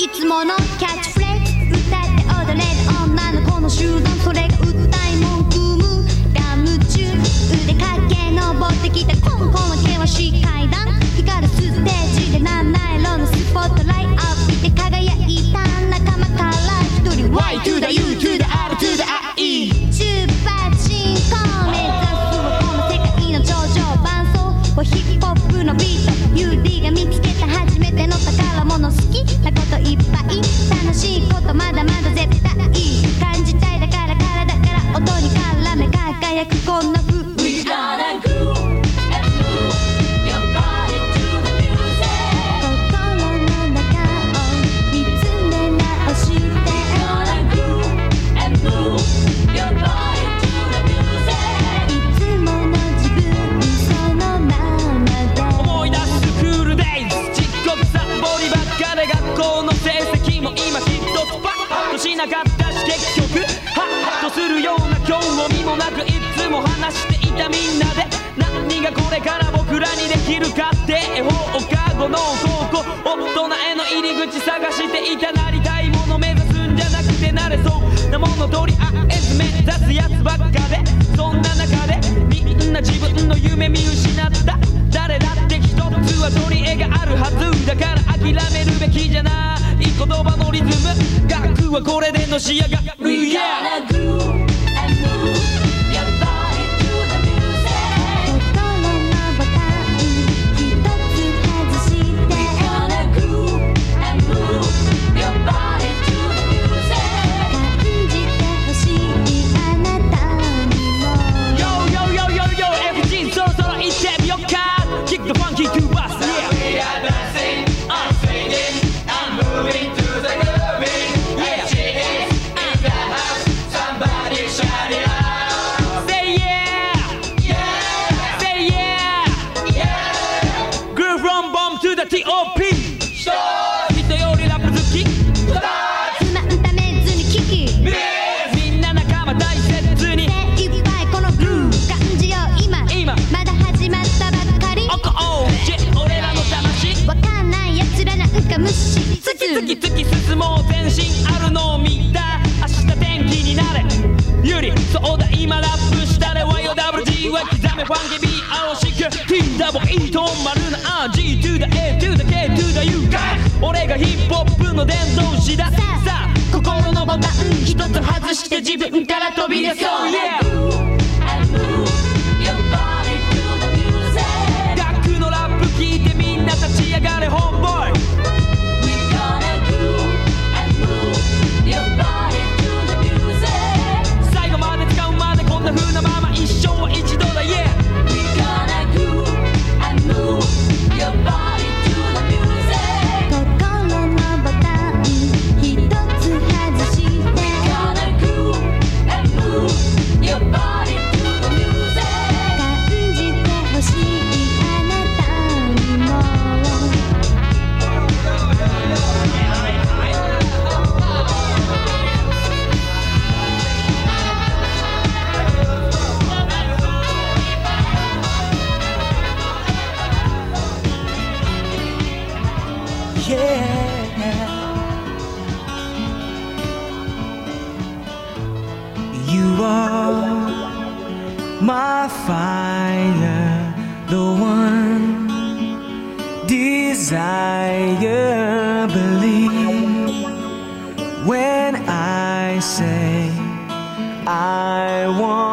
いつものキャッチフレーズ歌って踊れる女の子の集団それが訴え文句無我夢中。腕かけ登ってきたコンコンは険しい階段。光るステージで七色のスポットライト。きるかって絵本おかごの倉庫大人への入り口探していたなりたいもの目指すんじゃなくてなれそうなものとりあえず目指すやつばっかでそんな中でみんな自分の夢見失った誰だって一つは取り柄があるはずだから諦めるべきじゃない言葉のリズム楽はこれでのし上がる y e いと丸な R G to the A to the K to the U が俺がヒップホップの伝道師だ。さあ心のまタン一つ外して自分から飛び出そう、yeah! my fire, the one desire. Believe when I say I want.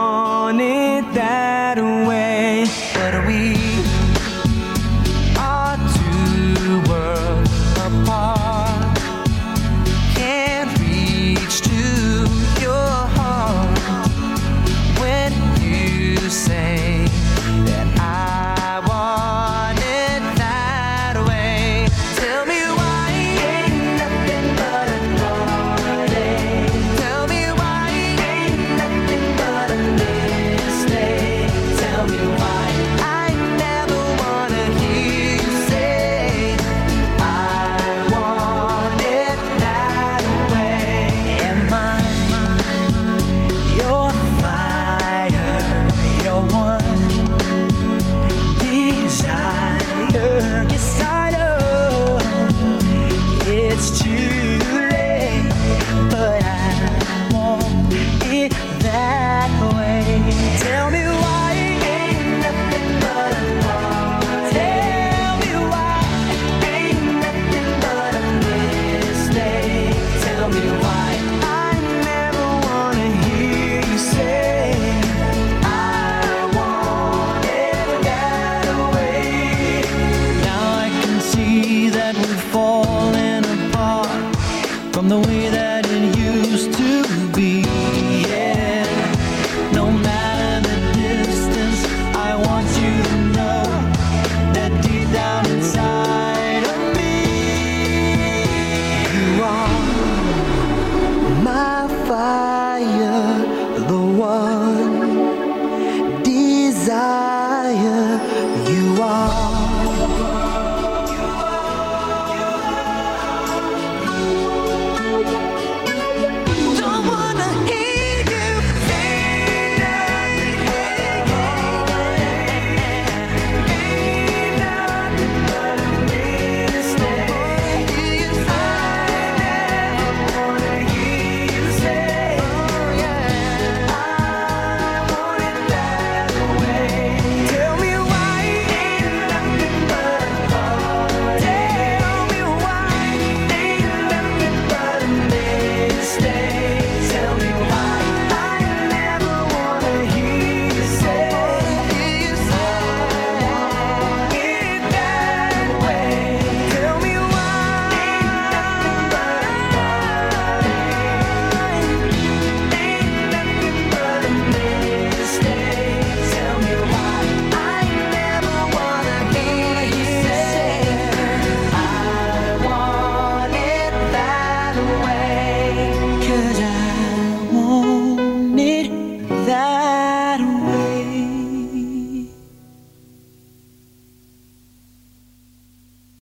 Than it used to be.